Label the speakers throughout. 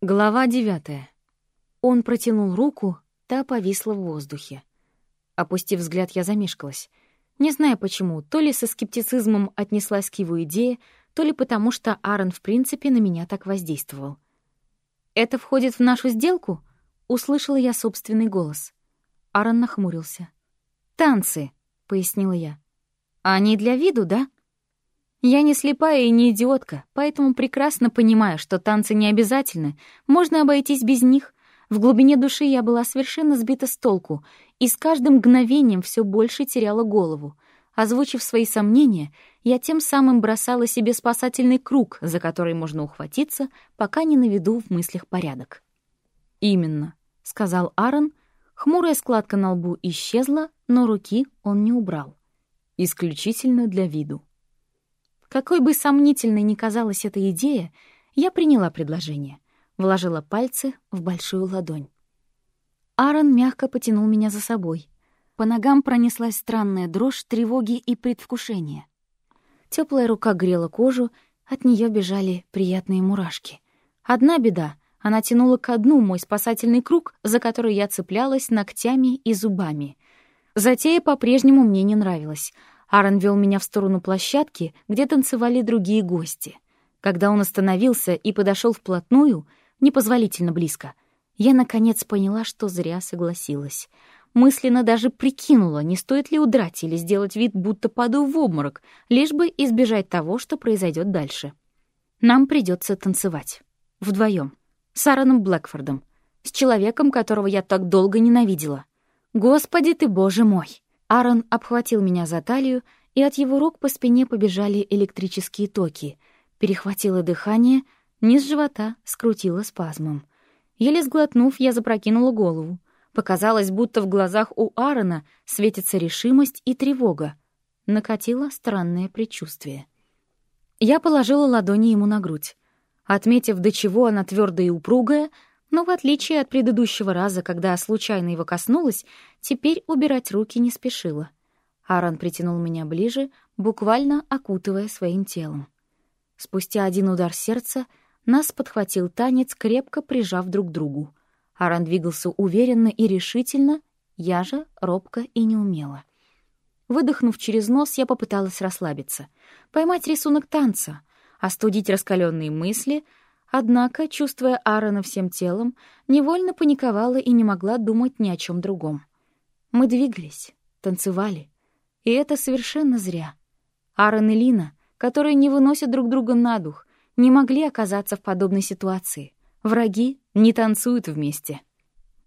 Speaker 1: Глава девятая. Он протянул руку, та повисла в воздухе. Опустив взгляд, я замешкалась. Не знаю почему, то ли со скептицизмом отнеслась к его идее, то ли потому, что Аарон в принципе на меня так воздействовал. «Это входит в нашу сделку?» — услышала я собственный голос. Аарон нахмурился. «Танцы», — пояснила я. «Они для виду, да?» Я не слепая и не идиотка, поэтому прекрасно понимаю, что танцы не обязательны, можно обойтись без них. В глубине души я была совершенно сбита с толку и с каждым мгновением все больше теряла голову. Озвучив свои сомнения, я тем самым бросала себе спасательный круг, за который можно ухватиться, пока не наведу в мыслях порядок. «Именно», — сказал Аарон. Хмурая складка на лбу исчезла, но руки он не убрал. «Исключительно для виду». Какой бы сомнительной ни казалась эта идея, я приняла предложение, вложила пальцы в большую ладонь. Аарон мягко потянул меня за собой. По ногам пронеслась странная дрожь тревоги и предвкушения. Теплая рука грела кожу, от нее бежали приятные мурашки. Одна беда — она тянула ко дну мой спасательный круг, за который я цеплялась ногтями и зубами. Затея по-прежнему мне не нравилась — Аарон вел меня в сторону площадки, где танцевали другие гости. Когда он остановился и подошел вплотную, непозволительно близко, я наконец поняла, что зря согласилась. Мысленно даже прикинула, не стоит ли удрать или сделать вид, будто падаю в обморок, лишь бы избежать того, что произойдет дальше. Нам придется танцевать. Вдвоем. С Аароном Блэкфордом. С человеком, которого я так долго ненавидела. Господи ты, боже мой! Аарон обхватил меня за талию, и от его рук по спине побежали электрические токи. Перехватило дыхание, низ живота скрутило спазмом. Еле сглотнув, я запрокинула голову. Показалось, будто в глазах у Аарона светится решимость и тревога. Накатило странное предчувствие. Я положила ладони ему на грудь. Отметив, до чего она твердая и упругая, но в отличие от предыдущего раза, когда случайно его коснулась, теперь убирать руки не спешила. Аарон притянул меня ближе, буквально окутывая своим телом. Спустя один удар сердца нас подхватил танец, крепко прижав друг к другу. Аарон двигался уверенно и решительно, я же робко и неумело. Выдохнув через нос, я попыталась расслабиться, поймать рисунок танца, остудить раскаленные мысли — Однако, чувствуя Аарона всем телом, невольно паниковала и не могла думать ни о чем другом. Мы двигались, танцевали. И это совершенно зря. Аарон и Лина, которые не выносят друг друга на дух, не могли оказаться в подобной ситуации. Враги не танцуют вместе.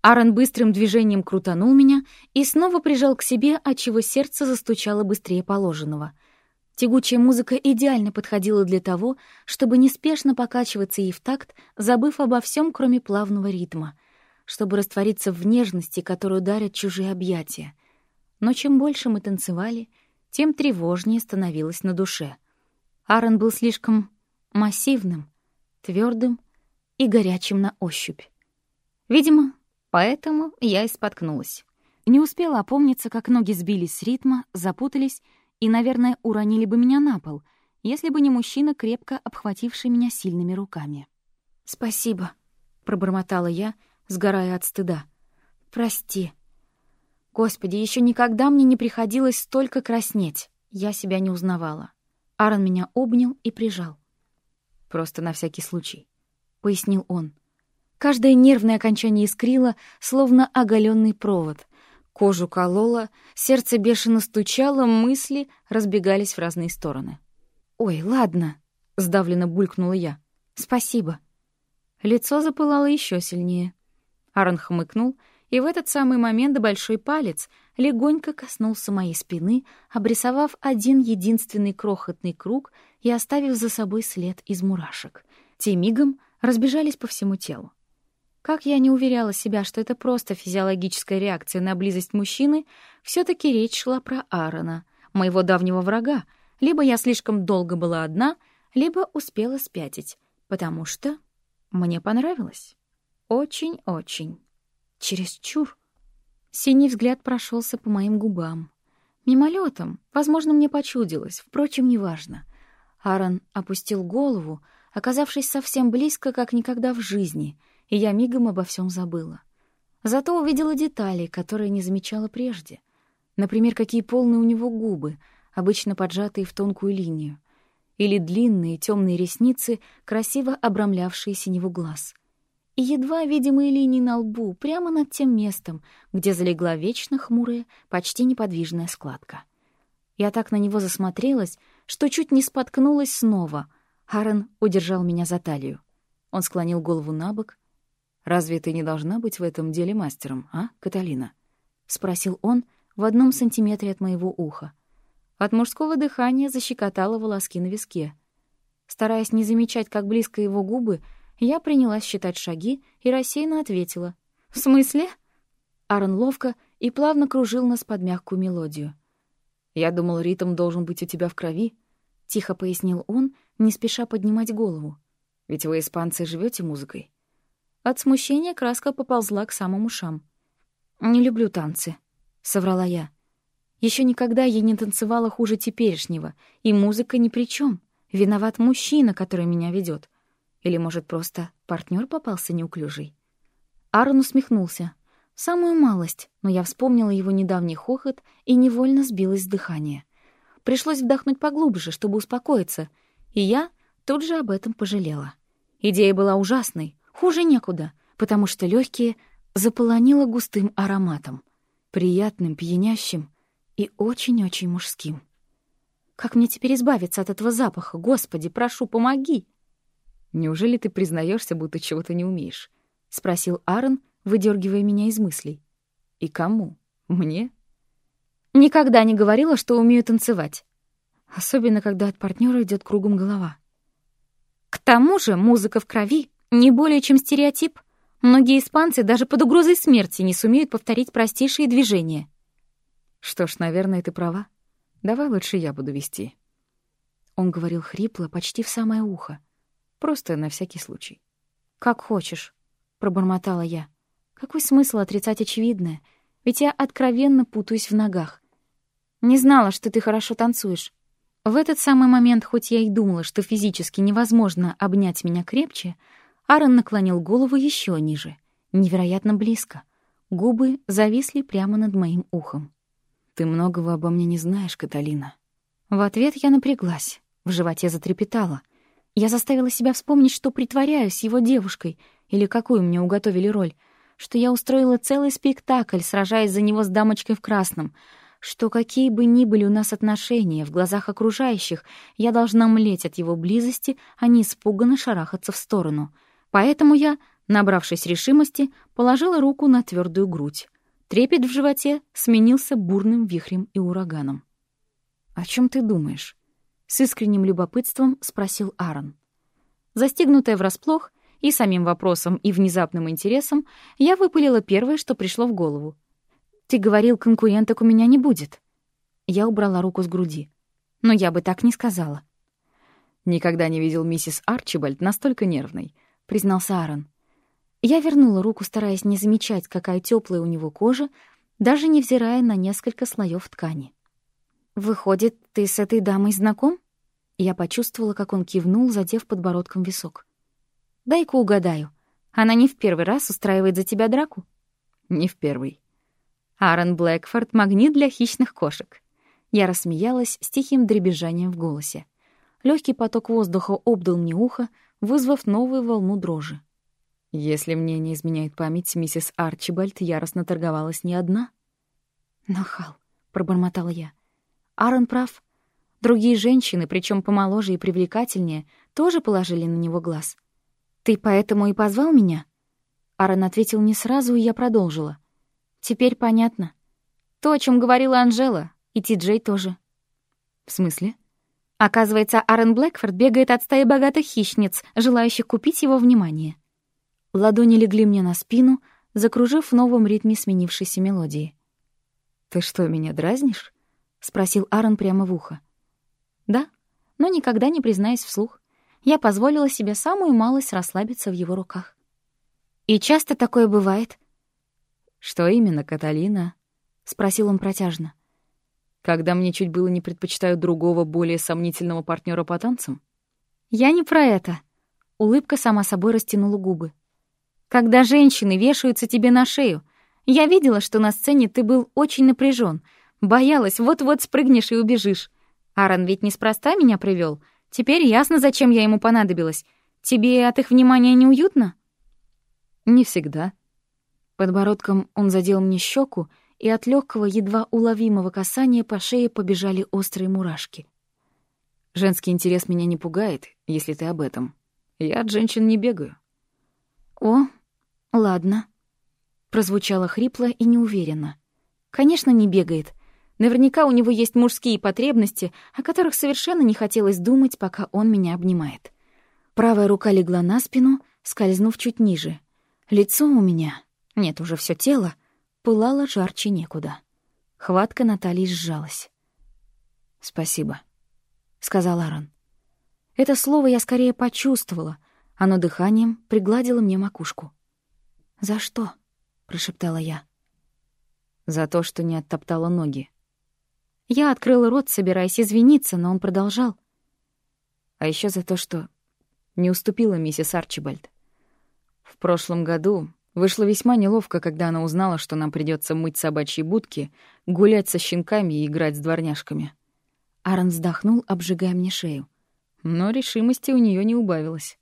Speaker 1: Аарон быстрым движением крутанул меня и снова прижал к себе, отчего сердце застучало быстрее положенного — Тягучая музыка идеально подходила для того, чтобы неспешно покачиваться ей в такт, забыв обо всем, кроме плавного ритма, чтобы раствориться в нежности, которую дарят чужие объятия. Но чем больше мы танцевали, тем тревожнее становилось на душе. Аарон был слишком массивным, твердым и горячим на ощупь. Видимо, поэтому я и споткнулась. Не успела опомниться, как ноги сбились с ритма, запутались и, наверное, уронили бы меня на пол, если бы не мужчина, крепко обхвативший меня сильными руками. «Спасибо», — пробормотала я, сгорая от стыда. «Прости». Господи, еще никогда мне не приходилось столько краснеть. Я себя не узнавала. Аарон меня обнял и прижал. «Просто на всякий случай», — пояснил он. Каждое нервное окончание искрило, словно оголенный провод. Кожу колола, сердце бешено стучало, мысли разбегались в разные стороны. «Ой, ладно», — сдавленно булькнула я. «Спасибо». Лицо запылало еще сильнее. Аарон хмыкнул, и в этот самый момент большой палец легонько коснулся моей спины, обрисовав один единственный крохотный круг и оставив за собой след из мурашек. Те мигом разбежались по всему телу. Как я не уверяла себя, что это просто физиологическая реакция на близость мужчины, все таки речь шла про Аарона, моего давнего врага. Либо я слишком долго была одна, либо успела спятить, потому что мне понравилось. Очень-очень. Чересчур. Синий взгляд прошелся по моим губам. Мимолетом, возможно, мне почудилось, впрочем, неважно. Аарон опустил голову, оказавшись совсем близко, как никогда в жизни, и я мигом обо всем забыла. Зато увидела детали, которые не замечала прежде. Например, какие полные у него губы, обычно поджатые в тонкую линию, или длинные темные ресницы, красиво обрамлявшие синеву глаз. И едва видимые линии на лбу, прямо над тем местом, где залегла вечно хмурая, почти неподвижная складка. Я так на него засмотрелась, что чуть не споткнулась снова. Аарон удержал меня за талию. Он склонил голову на бок. «Разве ты не должна быть в этом деле мастером, а, Каталина?» — спросил он в одном сантиметре от моего уха. От мужского дыхания защекотало волоски на виске. Стараясь не замечать, как близко его губы, я принялась считать шаги и рассеянно ответила. «В смысле?» Аарон ловко и плавно кружил нас под мягкую мелодию. «Я думал, ритм должен быть у тебя в крови», — тихо пояснил он, не спеша поднимать голову. «Ведь вы, испанцы, живете музыкой». От смущения краска поползла к самым ушам. «Не люблю танцы», — соврала я. Еще никогда я не танцевала хуже теперешнего, и музыка ни при чем. Виноват мужчина, который меня ведет. Или, может, просто партнер попался неуклюжий? Аарон усмехнулся. Самую малость, но я вспомнила его недавний хохот и невольно сбилась с дыхания. Пришлось вдохнуть поглубже, чтобы успокоиться, и я тут же об этом пожалела. Идея была ужасной, хуже некуда, потому что легкие заполонило густым ароматом, приятным, пьянящим, и очень-очень мужским. Как мне теперь избавиться от этого запаха? Господи, прошу, помоги!» «Неужели ты признаешься, будто чего-то не умеешь?» — спросил Аарон, выдергивая меня из мыслей. «И кому? Мне?» «Никогда не говорила, что умею танцевать. Особенно, когда от партнера идет кругом голова. К тому же музыка в крови не более чем стереотип. Многие испанцы даже под угрозой смерти не сумеют повторить простейшие движения. Что ж, наверное, ты права. Давай лучше я буду вести. Он говорил хрипло, почти в самое ухо. Просто на всякий случай. Как хочешь, пробормотала я. Какой смысл отрицать очевидное? Ведь я откровенно путаюсь в ногах. Не знала, что ты хорошо танцуешь. В этот самый момент, хоть я и думала, что физически невозможно обнять меня крепче, Аарон наклонил голову еще ниже, невероятно близко. Губы зависли прямо над моим ухом. Ты многого обо мне не знаешь, Каталина. В ответ я напряглась, в животе затрепетала. Я заставила себя вспомнить, что притворяюсь его девушкой, или какую мне уготовили роль, что я устроила целый спектакль, сражаясь за него с дамочкой в красном, что какие бы ни были у нас отношения в глазах окружающих, я должна млеть от его близости, а не испуганно шарахаться в сторону. Поэтому я, набравшись решимости, положила руку на твердую грудь. Трепет в животе сменился бурным вихрем и ураганом. «О чем ты думаешь?» — с искренним любопытством спросил Аарон. Застигнутая врасплох и самим вопросом, и внезапным интересом, я выпалила первое, что пришло в голову. «Ты говорил, конкуренток у меня не будет». Я убрала руку с груди. Но я бы так не сказала. «Никогда не видел миссис Арчибальд настолько нервной», — признался Аарон. Я вернула руку, стараясь не замечать, какая теплая у него кожа, даже невзирая на несколько слоев ткани. «Выходит, ты с этой дамой знаком?» Я почувствовала, как он кивнул, задев подбородком висок. «Дай-ка угадаю. Она не в первый раз устраивает за тебя драку?» «Не в первый». «Аарон Блэкфорд — магнит для хищных кошек». Я рассмеялась с тихим дребезжанием в голосе. Легкий поток воздуха обдал мне ухо, вызвав новую волну дрожи. Если мне не изменяет память, миссис Арчибальд яростно торговалась не одна. «Нахал», — пробормотала я. «Аарон прав. Другие женщины, причем помоложе и привлекательнее, тоже положили на него глаз. Ты поэтому и позвал меня?» Аарон ответил не сразу, и я продолжила. «Теперь понятно. То, о чем говорила Анжела, и Ти-Джей тоже». «В смысле?» Оказывается, Аарон Блэкфорд бегает от стаи богатых хищниц, желающих купить его внимание. Ладони легли мне на спину, закружив в новом ритме сменившейся мелодии. «Ты что, меня дразнишь?» — спросил Аарон прямо в ухо. «Да, но никогда не признаюсь вслух. Я позволила себе самую малость расслабиться в его руках. И часто такое бывает». «Что именно, Каталина?» — спросил он протяжно. «Когда мне чуть было не предпочитают другого, более сомнительного партнера по танцам?» «Я не про это», Улыбка сама собой растянула губы. «Когда женщины вешаются тебе на шею, я видела, что на сцене ты был очень напряжен, боялась, вот-вот спрыгнешь и убежишь. Аарон ведь неспроста меня привел. Теперь ясно, зачем я ему понадобилась. Тебе от их внимания неуютно?»
Speaker 2: «Не всегда». Подбородком он задел мне щеку, и от легкого, едва уловимого касания по шее побежали острые мурашки. «Женский интерес меня не пугает, если ты об этом. Я от женщин не бегаю».
Speaker 1: «О, ладно», — прозвучало хрипло и неуверенно. «Конечно, не бегает. Наверняка у него есть мужские потребности, о которых совершенно не хотелось думать, пока он меня обнимает». Правая рука легла на спину, скользнув чуть ниже. Лицо у меня, нет, уже все тело, пылало жарче некуда. Хватка Натальи сжалась.
Speaker 2: «Спасибо», — сказал Аарон.
Speaker 1: Это слово я скорее почувствовала. Оно дыханием пригладило мне макушку. «За что?» — прошептала я.
Speaker 2: «За то, что не оттоптала ноги».
Speaker 1: Я открыла рот, собираясь извиниться, но он продолжал.
Speaker 2: «А еще за то, что не уступила миссис Арчибальд. В прошлом году Вышло весьма неловко, когда она узнала, что нам придется мыть собачьи будки, гулять со щенками и играть с дворняжками.
Speaker 1: Аарон вздохнул, обжигая мне шею.
Speaker 2: Но решимости у нее не убавилось.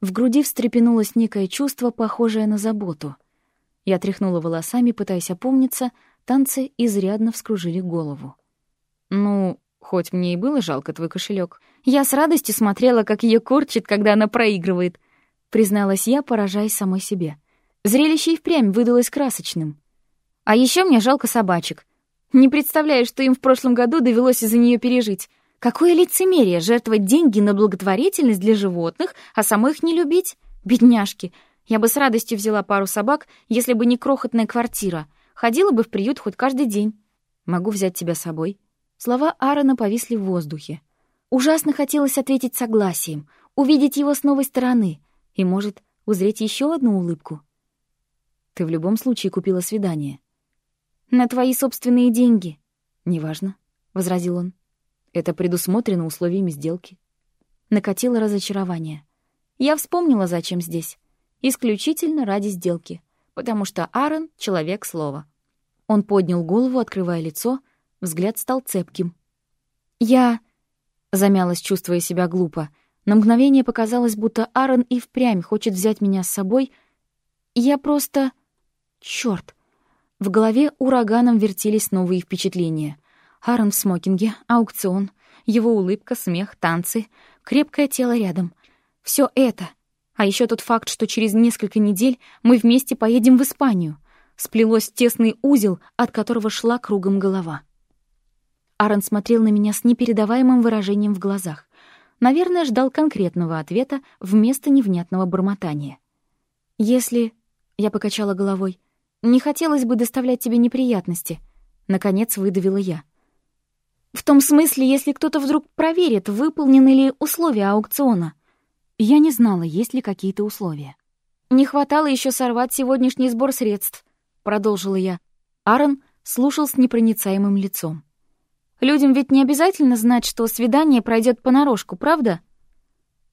Speaker 1: В груди встрепенулось некое чувство, похожее на заботу. Я тряхнула волосами, пытаясь опомниться, танцы изрядно вскружили голову.
Speaker 2: «Ну, хоть мне и было жалко твой кошелек.
Speaker 1: Я с радостью смотрела, как ее корчит, когда она проигрывает», — призналась я, поражаясь самой себе — Зрелище и впрямь выдалось красочным. А еще мне жалко собачек. Не представляю, что им в прошлом году довелось из-за нее пережить. Какое лицемерие жертвовать деньги на благотворительность для животных, а самой не любить? Бедняжки. Я бы с радостью взяла пару собак, если бы не крохотная квартира. Ходила бы в приют хоть каждый день.
Speaker 2: Могу взять тебя с собой.
Speaker 1: Слова Аарона повисли в воздухе. Ужасно хотелось ответить согласием, увидеть его с новой стороны и, может, узреть еще одну улыбку.
Speaker 2: Ты в любом случае купила свидание.
Speaker 1: На твои собственные деньги.
Speaker 2: Неважно, возразил он. Это предусмотрено условиями сделки.
Speaker 1: Накатило разочарование. Я вспомнила, зачем здесь. Исключительно ради сделки. Потому что Аарон — человек слова. Он поднял голову, открывая лицо, взгляд стал цепким. «Я...» — замялась, чувствуя себя глупо. На мгновение показалось, будто Аарон и впрямь хочет взять меня с собой. Я просто... Чёрт! В голове ураганом вертелись новые впечатления. Аарон в смокинге, аукцион, его улыбка, смех, танцы, крепкое тело рядом. Все это. А еще тот факт, что через несколько недель мы вместе поедем в Испанию. Сплелось тесный узел, от которого шла кругом голова. Аарон смотрел на меня с непередаваемым выражением в глазах. Наверное, ждал конкретного ответа вместо невнятного бормотания. «Если...» — я покачала головой — не хотелось бы доставлять тебе неприятности», — наконец выдавила я. «В том смысле, если кто-то вдруг проверит, выполнены ли условия аукциона». Я не знала, есть ли какие-то условия. «Не хватало еще сорвать сегодняшний сбор средств», — продолжила я. Аарон слушал с непроницаемым лицом. «Людям ведь не обязательно знать, что свидание пройдет понарошку, правда?»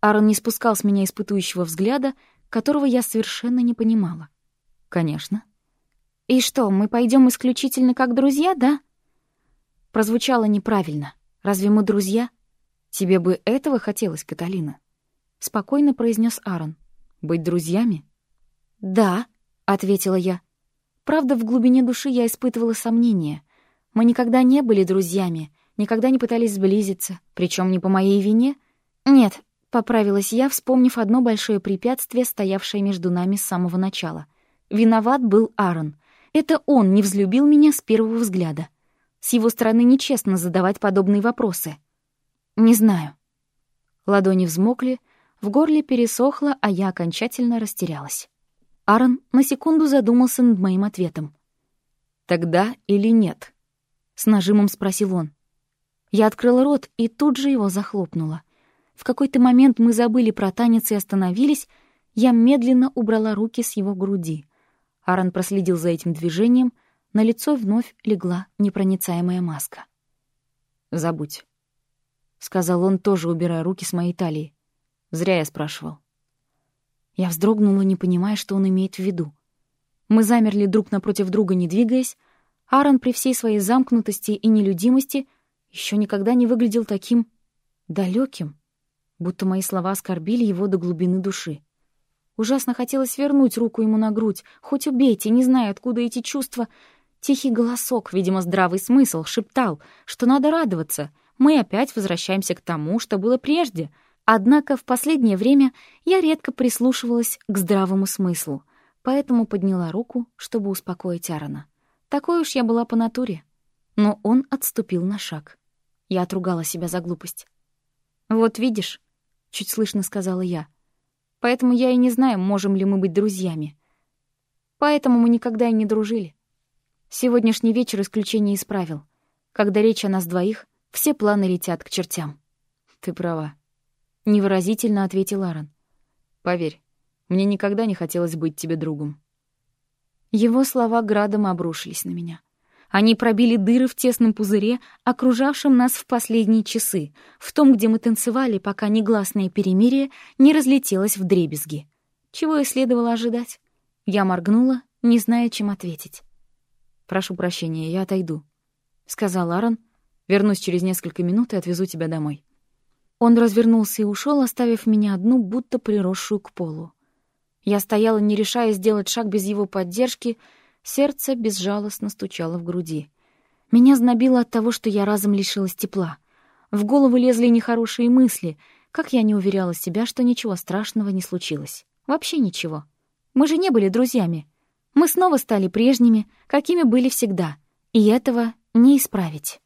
Speaker 1: Аарон не спускал с меня испытующего взгляда, которого я совершенно не понимала.
Speaker 2: «Конечно»,
Speaker 1: «И что, мы пойдем исключительно как друзья, да?» Прозвучало неправильно. «Разве мы друзья?»
Speaker 2: «Тебе бы этого хотелось, Каталина?» Спокойно произнес Аарон. «Быть друзьями?»
Speaker 1: «Да», — ответила я. Правда, в глубине души я испытывала сомнения. Мы никогда не были друзьями, никогда не пытались сблизиться, причем не по моей вине. Нет, поправилась я, вспомнив одно большое препятствие, стоявшее между нами с самого начала. Виноват был Аарон. Это он не взлюбил меня с первого взгляда. С его стороны нечестно задавать подобные вопросы. Не знаю. Ладони взмокли, в горле пересохло, а я окончательно растерялась. Аарон на секунду задумался над моим ответом.
Speaker 2: «Тогда или нет?» — с нажимом спросил он.
Speaker 1: Я открыла рот и тут же его захлопнула. В какой-то момент мы забыли про танец и остановились, я медленно убрала руки с его груди — Аарон проследил за этим движением, на лицо вновь легла непроницаемая маска.
Speaker 2: «Забудь», — сказал он, тоже убирая руки с моей талии. «Зря я спрашивал.
Speaker 1: Я вздрогнула, не понимая, что он имеет в виду. Мы замерли друг напротив друга, не двигаясь. Аарон при всей своей замкнутости и нелюдимости еще никогда не выглядел таким далеким, будто мои слова оскорбили его до глубины души. Ужасно хотелось вернуть руку ему на грудь, хоть убейте, не знаю, откуда эти чувства. Тихий голосок, видимо, здравый смысл, шептал, что надо радоваться. Мы опять возвращаемся к тому, что было прежде — Однако в последнее время я редко прислушивалась к здравому смыслу, поэтому подняла руку, чтобы успокоить Аарона. Такой уж я была по натуре. Но он отступил на шаг. Я отругала себя за глупость. «Вот видишь», — чуть слышно сказала я, «поэтому я и не знаю, можем ли мы быть друзьями. Поэтому мы никогда и не дружили. Сегодняшний вечер исключение исправил. Когда речь о нас двоих, все планы летят к чертям». «Ты права», — невыразительно ответил Аарон. «Поверь, мне никогда не хотелось быть тебе другом». Его слова градом обрушились на меня. Они пробили дыры в тесном пузыре, окружавшем нас в последние часы, в том, где мы танцевали, пока негласное перемирие не разлетелось в дребезги. Чего и следовало ожидать. Я моргнула, не зная, чем ответить. «Прошу прощения, я отойду», — сказал Аарон. «Вернусь через несколько минут и отвезу тебя домой». Он развернулся и ушел, оставив меня одну, будто приросшую к полу. Я стояла, не решая сделать шаг без его поддержки, сердце безжалостно стучало в груди. Меня знобило от того, что я разом лишилась тепла. В голову лезли нехорошие мысли, как я не уверяла себя, что ничего страшного не случилось. Вообще ничего. Мы же не были друзьями. Мы снова стали прежними, какими были всегда, и этого не исправить.